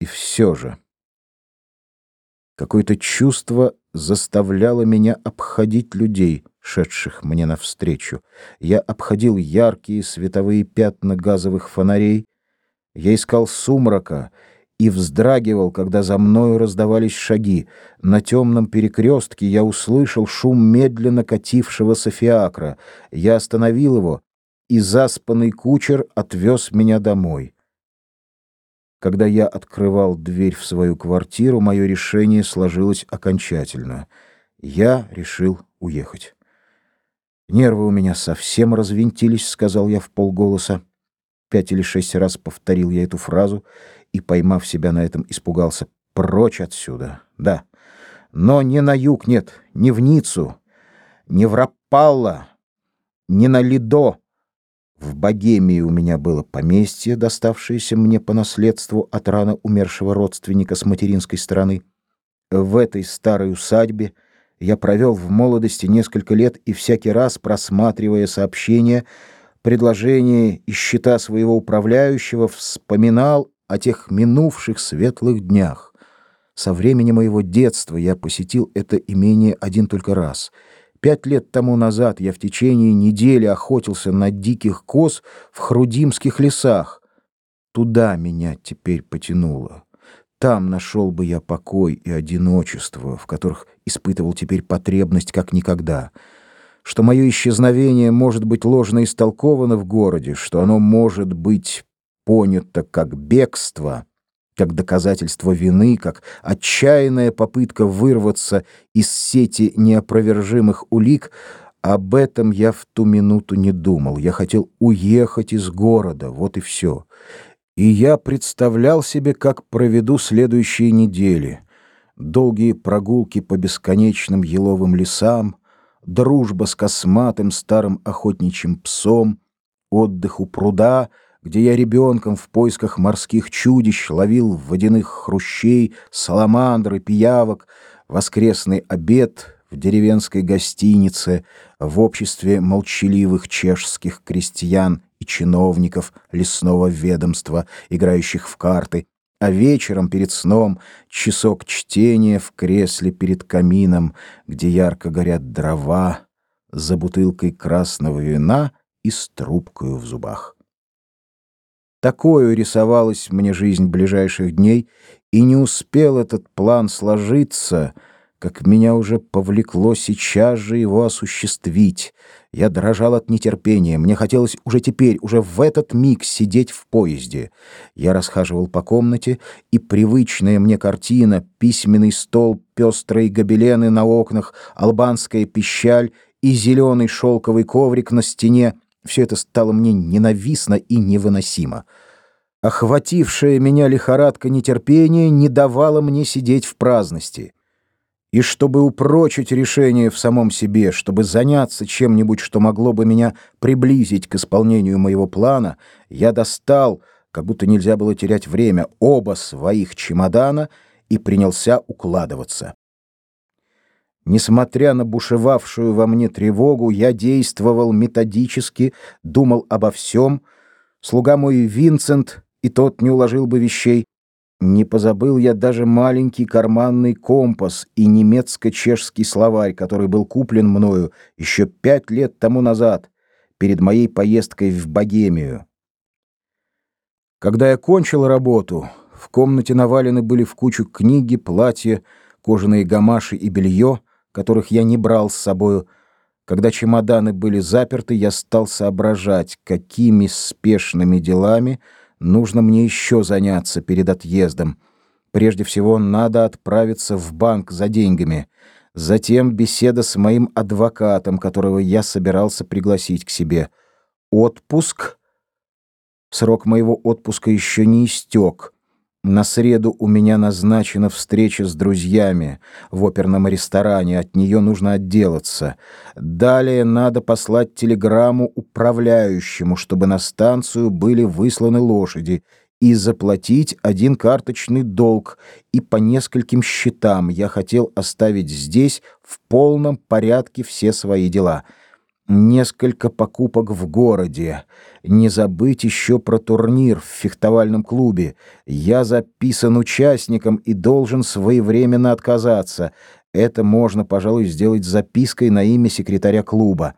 И все же какое-то чувство заставляло меня обходить людей, шедших мне навстречу. Я обходил яркие световые пятна газовых фонарей, я искал сумрака и вздрагивал, когда за мною раздавались шаги. На темном перекрестке я услышал шум медленно катившегося фиакра. Я остановил его, и заспанный кучер отвез меня домой. Когда я открывал дверь в свою квартиру, мое решение сложилось окончательно. Я решил уехать. Нервы у меня совсем развинтились, сказал я в полголоса. Пять или шесть раз повторил я эту фразу и, поймав себя на этом, испугался. Прочь отсюда. Да. Но не на юг, нет, не в Ниццу, не в Рапалла, не на Лидо. В Богемии у меня было поместье, доставшееся мне по наследству от рано умершего родственника с материнской стороны. В этой старой усадьбе я провел в молодости несколько лет и всякий раз, просматривая сообщения, предложения и счета своего управляющего, вспоминал о тех минувших светлых днях. Со времени моего детства я посетил это имение один только раз. Пять лет тому назад я в течение недели охотился на диких коз в Хрудимских лесах. Туда меня теперь потянуло. Там нашел бы я покой и одиночество, в которых испытывал теперь потребность как никогда. Что мое исчезновение может быть ложно истолковано в городе, что оно может быть понято как бегство, как доказательство вины, как отчаянная попытка вырваться из сети неопровержимых улик, об этом я в ту минуту не думал. Я хотел уехать из города, вот и все. И я представлял себе, как проведу следующие недели. Долгие прогулки по бесконечным еловым лесам, дружба с косматым старым охотничьим псом, отдых у пруда, где я ребенком в поисках морских чудищ ловил водяных хрущей, саламандр и пиявок, воскресный обед в деревенской гостинице в обществе молчаливых чешских крестьян и чиновников лесного ведомства, играющих в карты, а вечером перед сном часок чтения в кресле перед камином, где ярко горят дрова, за бутылкой красного вина и с трубкой в зубах. Такою рисовалась мне жизнь ближайших дней, и не успел этот план сложиться — как меня уже повлекло сейчас же его осуществить. Я дрожал от нетерпения, мне хотелось уже теперь, уже в этот миг сидеть в поезде. Я расхаживал по комнате, и привычная мне картина, письменный стол, пестрые гобелены на окнах, албанская пищаль и зеленый шелковый коврик на стене — все это стало мне ненавистно и невыносимо. Охватившая меня лихорадка нетерпения не давала мне сидеть в праздности. И чтобы упрочить решение в самом себе, чтобы заняться чем-нибудь, что могло бы меня приблизить к исполнению моего плана, я достал, как будто нельзя было терять время, оба своих чемодана и принялся укладываться. Несмотря на бушевавшую во мне тревогу, я действовал методически, думал обо всем. Слуга мой Винсент, и тот не уложил бы вещей, не позабыл я даже маленький карманный компас и немецко-чешский словарь, который был куплен мною еще пять лет тому назад, перед моей поездкой в Богемию. Когда я кончил работу, в комнате навалены были в кучу книги, платья, кожаные гамаши и белье, которых я не брал с собою. Когда чемоданы были заперты, я стал соображать, какими спешными делами — Нужно мне еще заняться перед отъездом. Прежде всего, надо отправиться в банк за деньгами. Затем беседа с моим адвокатом, которого я собирался пригласить к себе. Отпуск. Срок моего отпуска еще не истек. На среду у меня назначена встреча с друзьями в оперном ресторане, от нее нужно отделаться. Далее надо послать телеграмму управляющему, чтобы на станцию были высланы лошади, и заплатить один карточный долг, и по нескольким счетам я хотел оставить здесь в полном порядке все свои дела. Несколько покупок в городе. Не забыть еще про турнир в фехтовальном клубе. Я записан участником и должен своевременно отказаться. Это можно, пожалуй, сделать запиской на имя секретаря клуба.